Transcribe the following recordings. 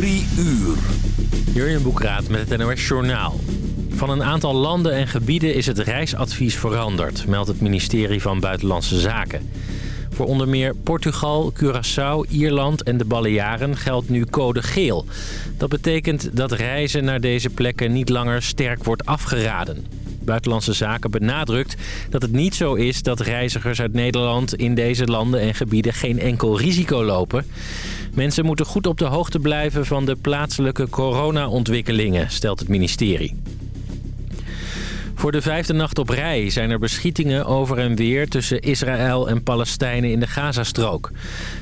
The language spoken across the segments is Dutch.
Drie uur. Jurjen Boekraat met het NOS Journaal. Van een aantal landen en gebieden is het reisadvies veranderd... meldt het ministerie van Buitenlandse Zaken. Voor onder meer Portugal, Curaçao, Ierland en de Balearen geldt nu code geel. Dat betekent dat reizen naar deze plekken niet langer sterk wordt afgeraden. Buitenlandse Zaken benadrukt dat het niet zo is dat reizigers uit Nederland in deze landen en gebieden geen enkel risico lopen. Mensen moeten goed op de hoogte blijven van de plaatselijke corona-ontwikkelingen, stelt het ministerie. Voor de vijfde nacht op rij zijn er beschietingen over en weer tussen Israël en Palestijnen in de Gazastrook.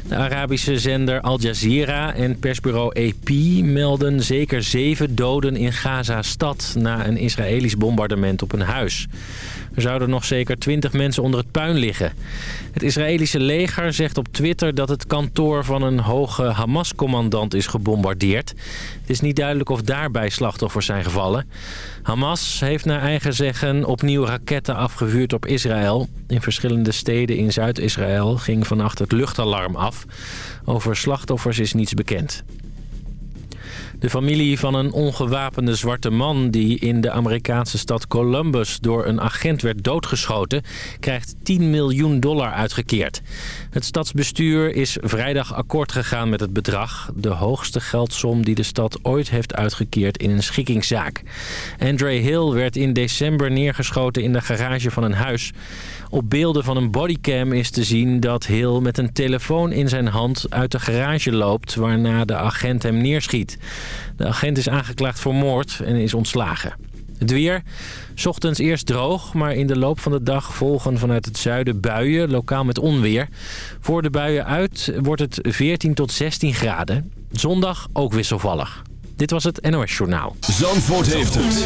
De Arabische zender Al Jazeera en persbureau AP melden zeker zeven doden in Gaza-stad na een Israëlisch bombardement op een huis. Er zouden nog zeker twintig mensen onder het puin liggen. Het Israëlische leger zegt op Twitter dat het kantoor van een hoge Hamas-commandant is gebombardeerd. Het is niet duidelijk of daarbij slachtoffers zijn gevallen. Hamas heeft naar eigen zeggen opnieuw raketten afgevuurd op Israël. In verschillende steden in Zuid-Israël ging vannacht het luchtalarm af. Over slachtoffers is niets bekend. De familie van een ongewapende zwarte man die in de Amerikaanse stad Columbus door een agent werd doodgeschoten, krijgt 10 miljoen dollar uitgekeerd. Het stadsbestuur is vrijdag akkoord gegaan met het bedrag, de hoogste geldsom die de stad ooit heeft uitgekeerd in een schikkingszaak. Andre Hill werd in december neergeschoten in de garage van een huis. Op beelden van een bodycam is te zien dat Hill met een telefoon in zijn hand uit de garage loopt... waarna de agent hem neerschiet. De agent is aangeklaagd voor moord en is ontslagen. Het weer. Ochtends eerst droog, maar in de loop van de dag volgen vanuit het zuiden buien, lokaal met onweer. Voor de buien uit wordt het 14 tot 16 graden. Zondag ook wisselvallig. Dit was het NOS Journaal. Zandvoort heeft het.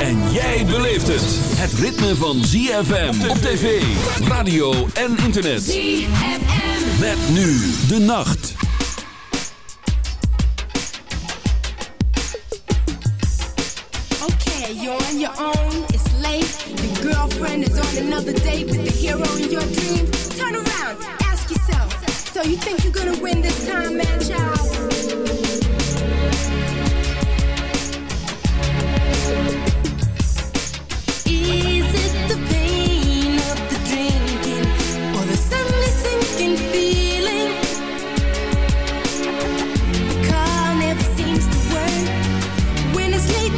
En jij beleeft het. Het ritme van ZFM op tv, radio en internet. ZFM. Met nu de nacht. Okay, you're on your own. It's late. Your girlfriend is on another date with the hero in your dream. Turn around, ask yourself. So you think you're gonna win this time, man, child?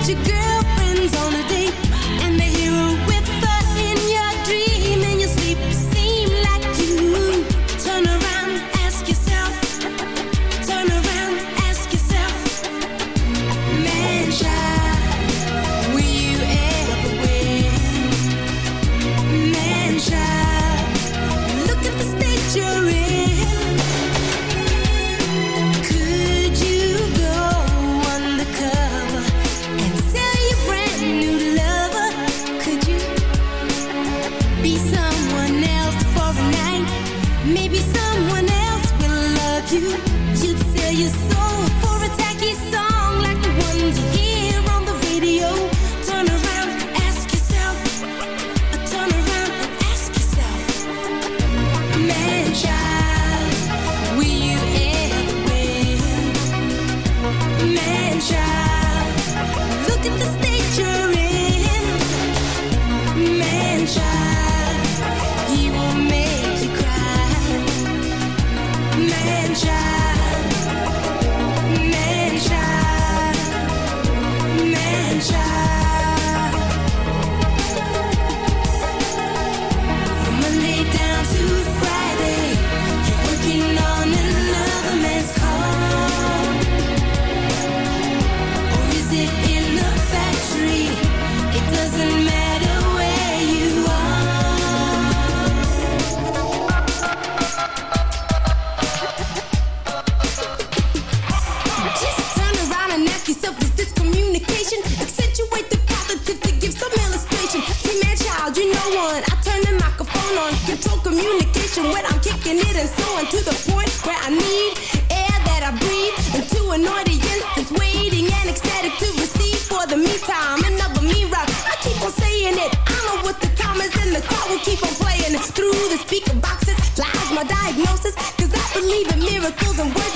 you girl man child. Look at the nature. taking it and soaring to the point where I need air that I breathe into an audience that's waiting and ecstatic to receive. For the meantime, another me rock. I keep on saying it. I know what the time is, and the crowd will keep on playing through the speaker boxes. Lies my diagnosis, cause I believe in miracles and words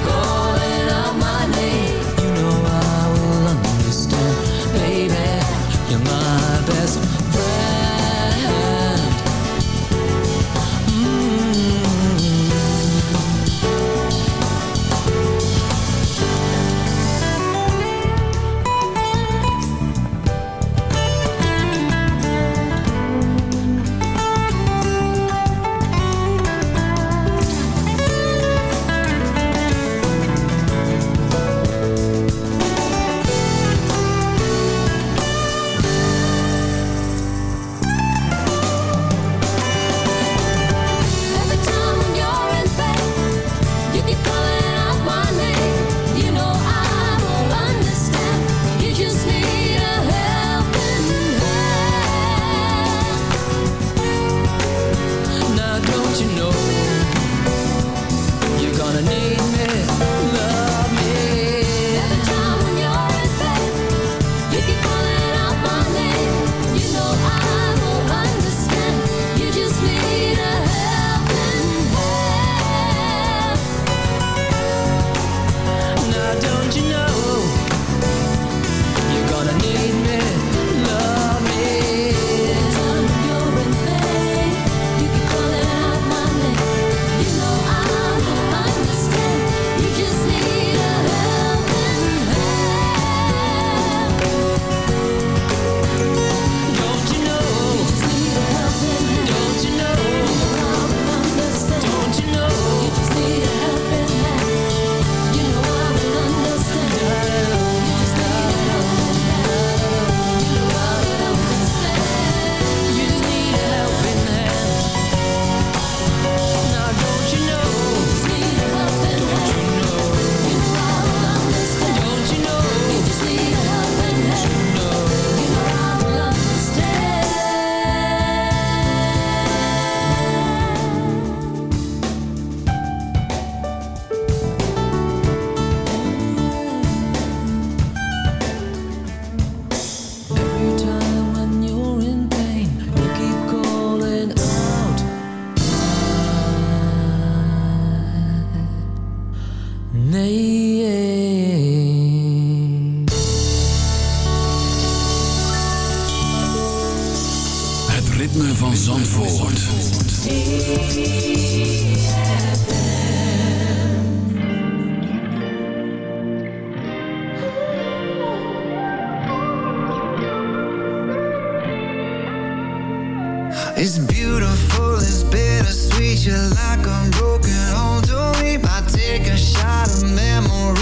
It's beautiful, it's bittersweet. You're like a broken home to me. I take a shot of memory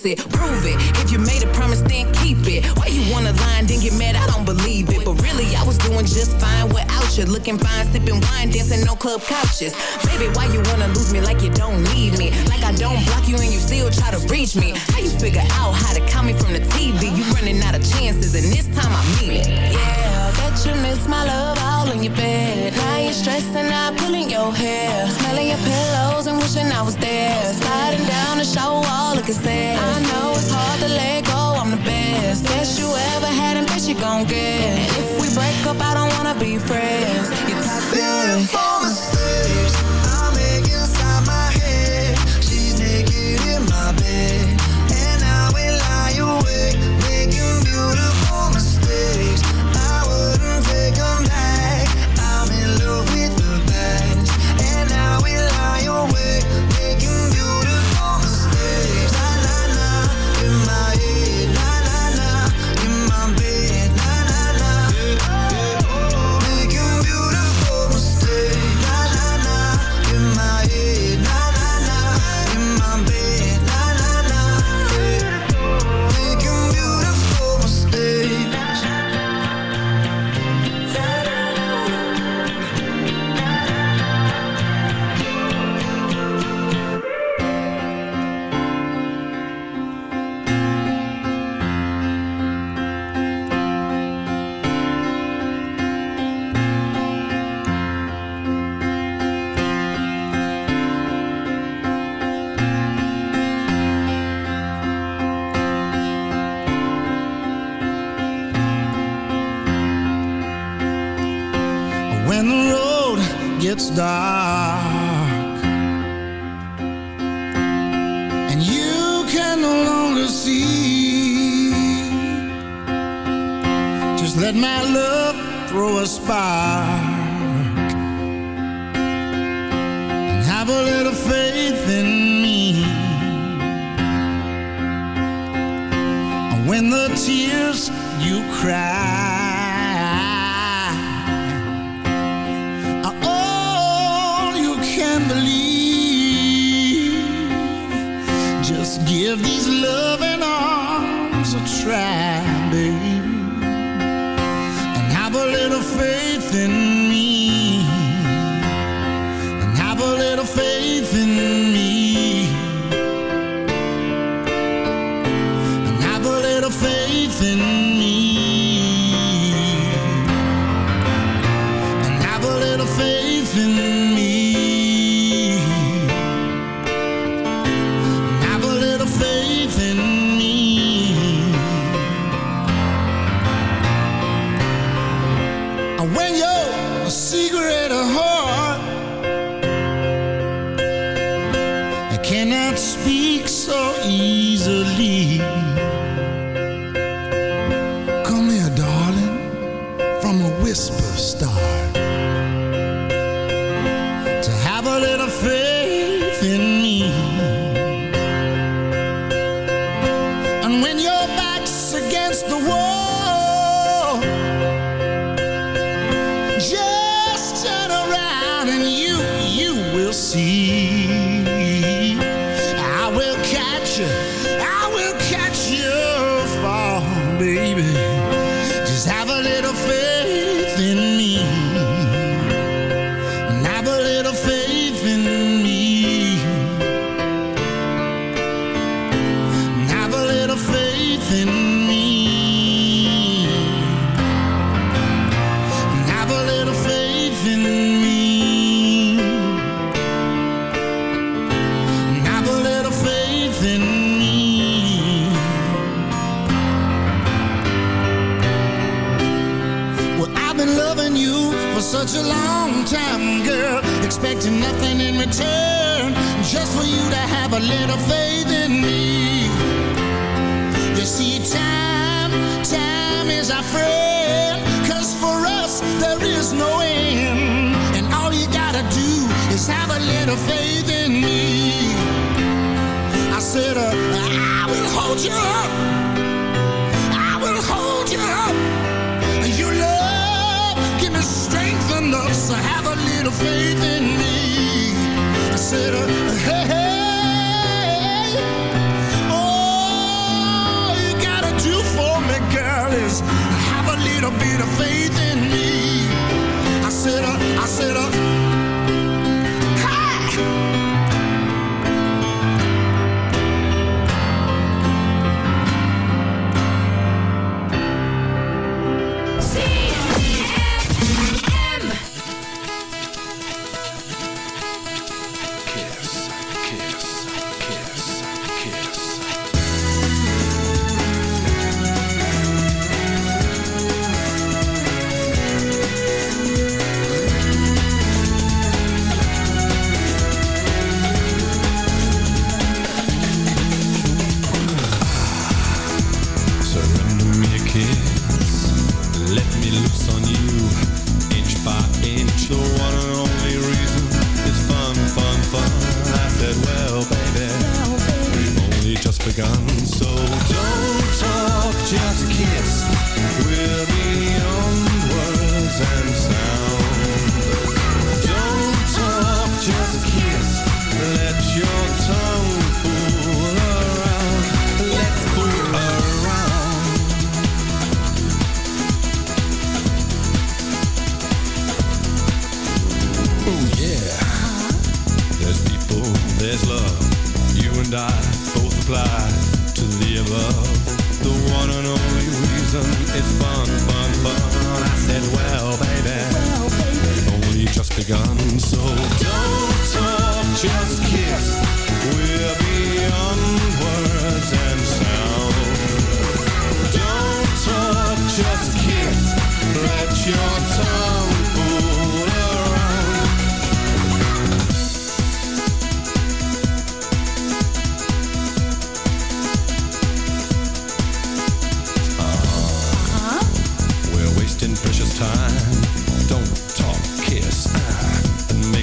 pussy. looking fine, sipping wine, dancing no club couches. Baby, why you wanna lose me like you don't need me? Like I don't block you and you still try to reach me. How you figure out how to call me from the TV? You running out of chances, and this time I mean it. Yeah, I bet you miss my love all in your bed. Now you're stressing out, pulling your hair, smelling your pillows and wishing I was there. Sliding down the shower wall, looking sad. I know it's hard to let go the best. Best you ever had and best you gon' get. And If we break up, I don't wanna be friends. You're toxic.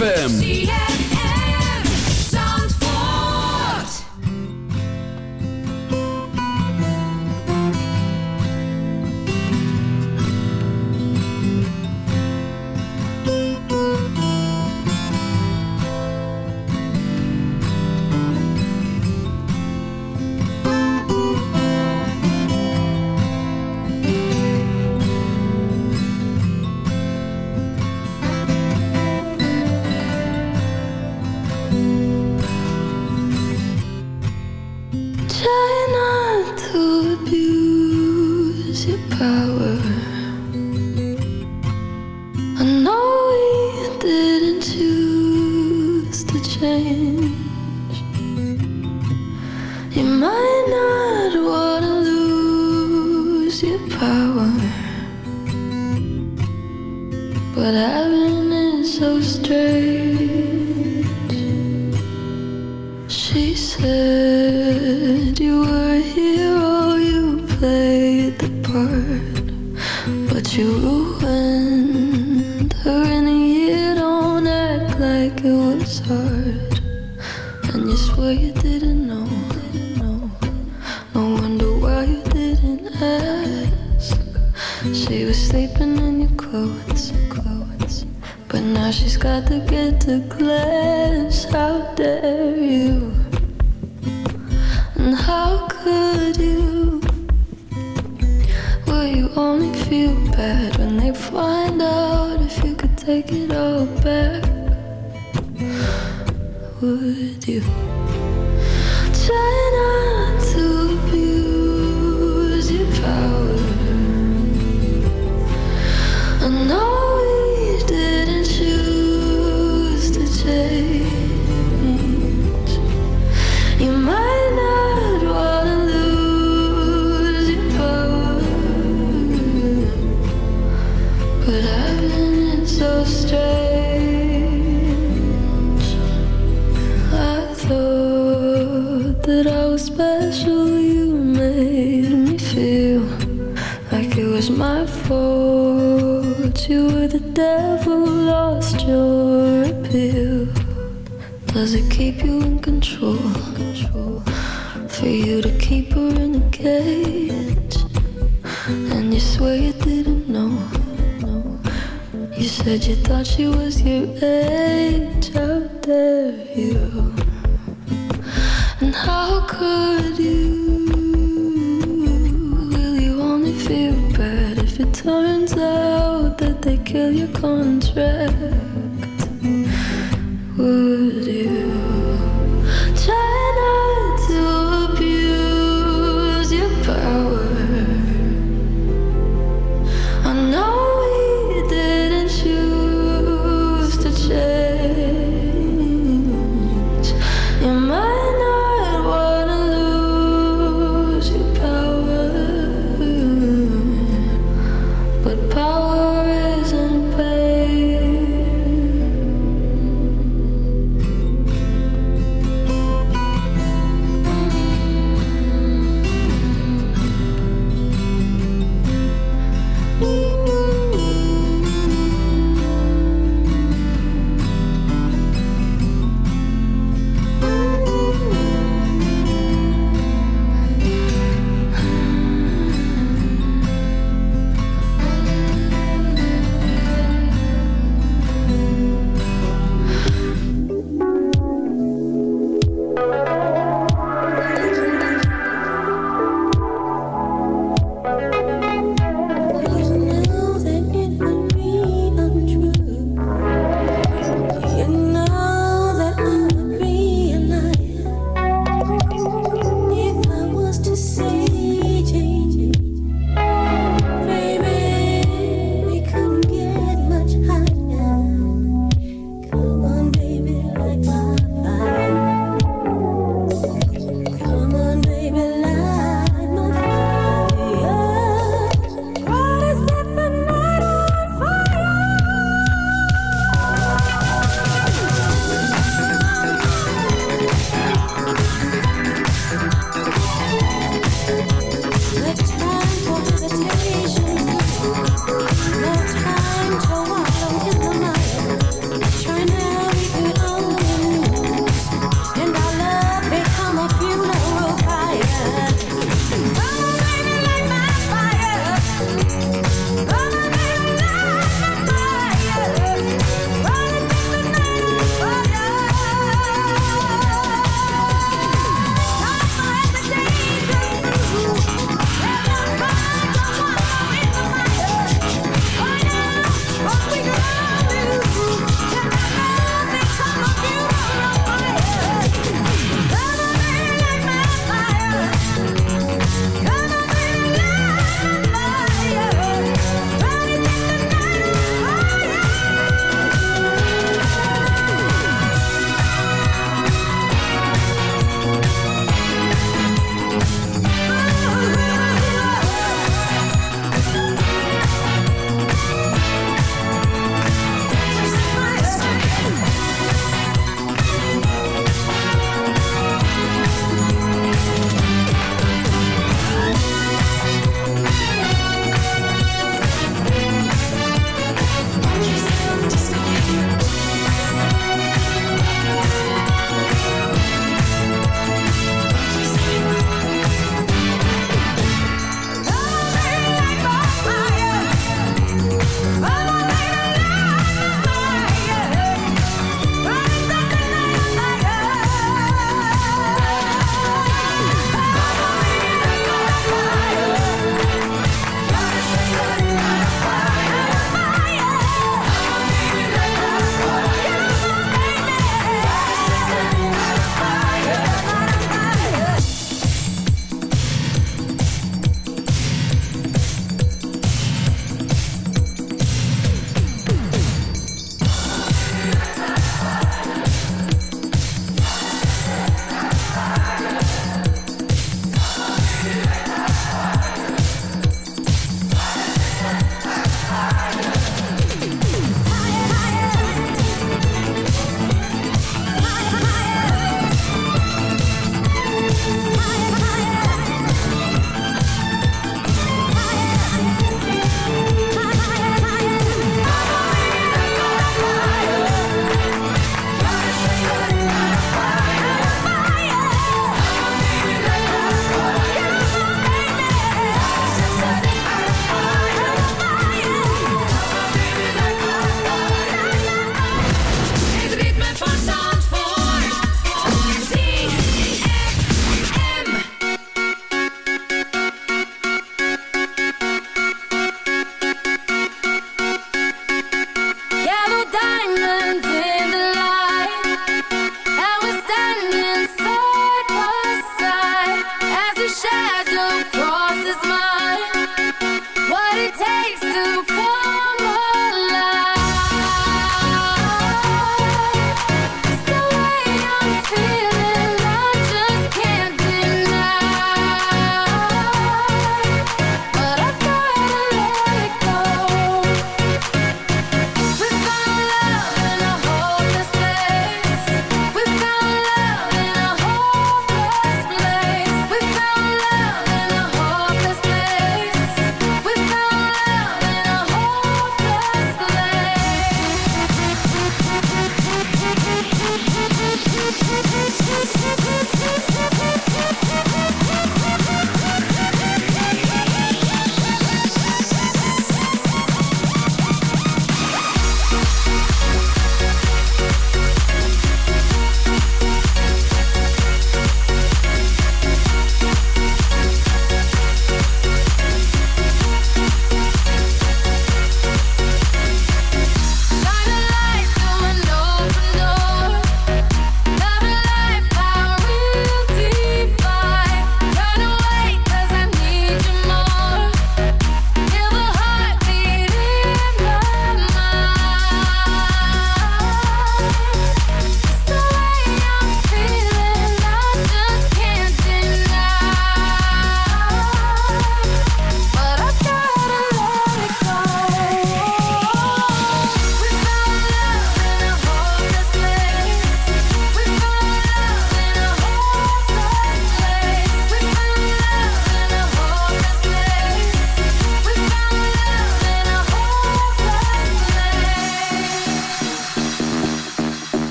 ZFM. And how could you? Will you only feel bad when they find out if you could take it all back? Would you? cage, and you swear you didn't know. You said you thought she was your age, how dare you? And how could you? Will you only feel bad if it turns out that they kill your contract?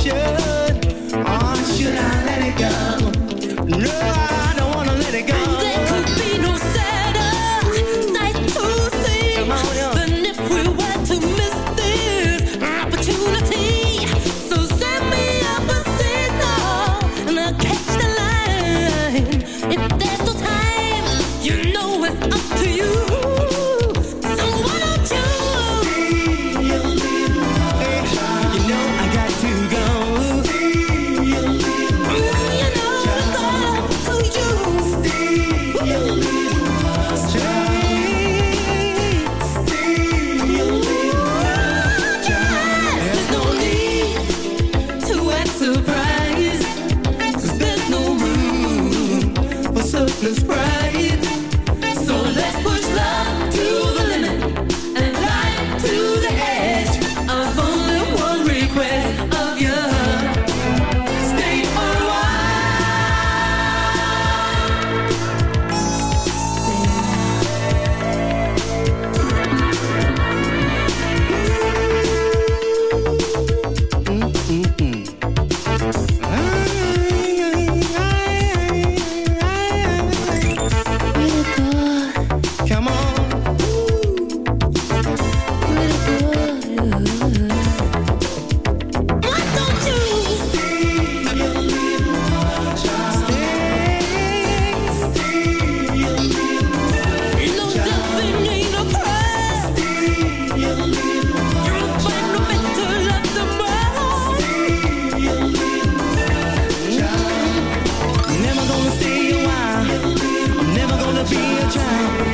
谢。Child.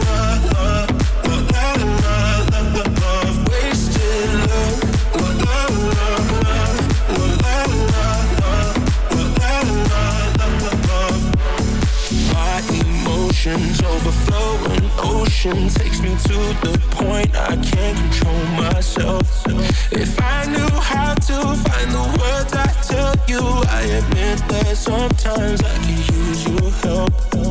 Emotions overflowing ocean takes me to the point I can't control myself. If I knew how to find the words I tell you, I admit that sometimes I could use your help.